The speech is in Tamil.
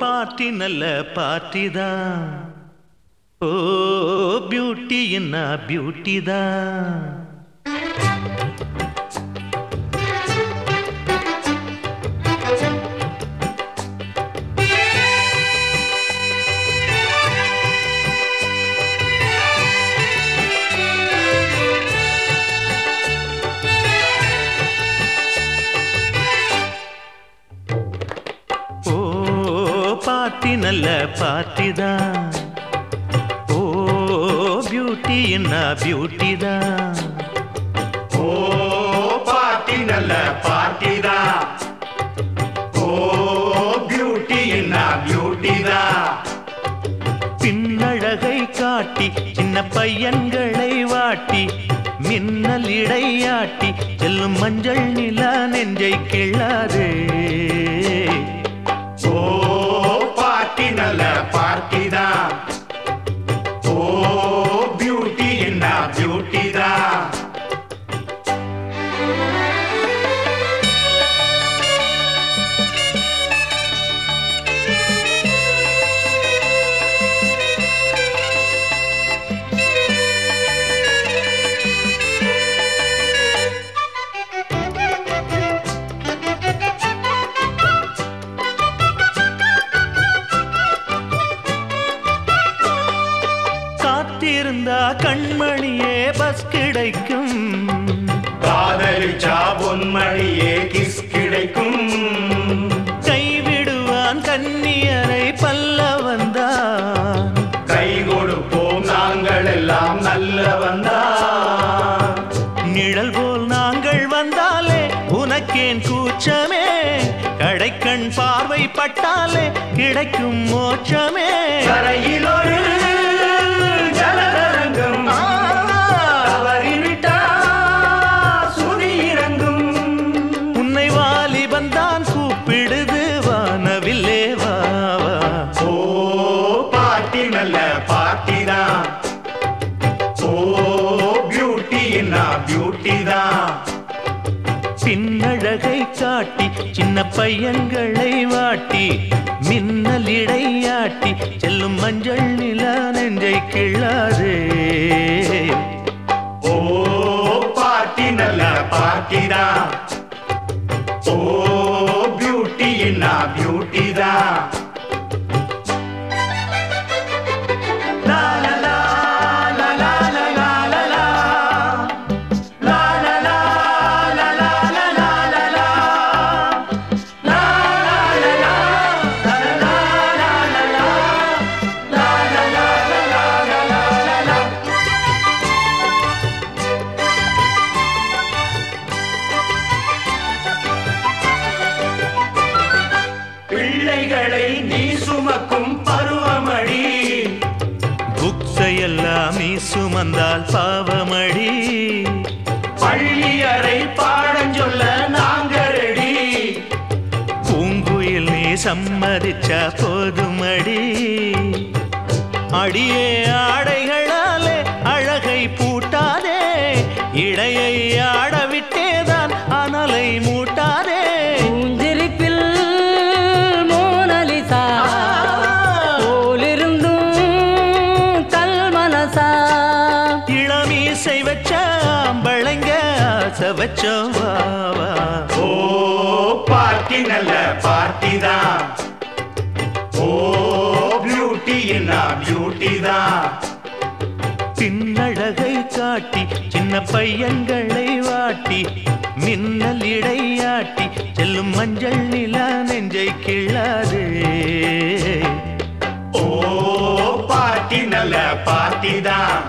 பார்ட்டி நல்ல பார்ட்டி தான். ஓ பியூட்டி என்ன பியூட்டி தான். பார்ட்டி நல்ல பார்ட்டி தான் ஓ பியூட்டி என்ன பியூட்டி தான் ஓ பார்ட்டி நல்ல பார்ட்டி தான் ஓ பியூட்டி என்ன பியூட்டி தான் பின்னழகை காட்டி சின்ன பையன்களை வாட்டி மின்னல் இடையாட்டி செல்லும் மஞ்சள் நிலா நெஞ்சை கிள்ளாதே. காத்திருந்தா கண்மணியே பஸ் கிடைக்கும். காதலிச்சா பொன்மணியே கிஸ் கிடைக்கும். கைவிடுவான் கன்னியரை பல்ல வந்தான் கை கொடுப்போம் நாங்கள் எல்லாம் நல்லவன் தான் நிழல் போல் நாங்கள் வந்தாலே உனக்கேன் கூச்சமே. கடைக்கண் பார்வை பட்டாலே கிடைக்கும் மோட்சமே. கரையில் ஒரு பியூட்டி பியூட்டி தான். பின்னழகை காட்டி சின்ன பையன்களை வாட்டி மின்னல் இடையாட்டி செல்லும் மஞ்சள் நிலா நெஞ்சை கிள்ளாதே. ஓ பாட்டி நல்ல பாட்டிதான் ஓ பிள்ளைகளை நீ சுமக்கும் பருவமடி. புக்ஸையெல்லாம் நீ சுமந்தால் பாவமடி. பள்ளியறை பாடஞ்சொல்ல நாங்க ரெடி பூங்குயில் நீ சம்மதிச்சா போதுமடி. அடியே ஆடைகளாலே அழகை பூட்டாதே. இடையை ஆடவிட்டேதான் வச்சோம் வா வா. ஓ பார்ட்டி நல்ல பார்ட்டி தான். ஓ பியூட்டி என்ன பியூட்டி தான். பின்னழகை காட்டி சின்ன பையன்களை வாட்டி மின்னல் இடையாட்டி செல்லும் மஞ்சள் நிலா நெஞ்சை கிள்ளாதே. ஓ பார்ட்டி நல்ல பார்ட்டி தான்.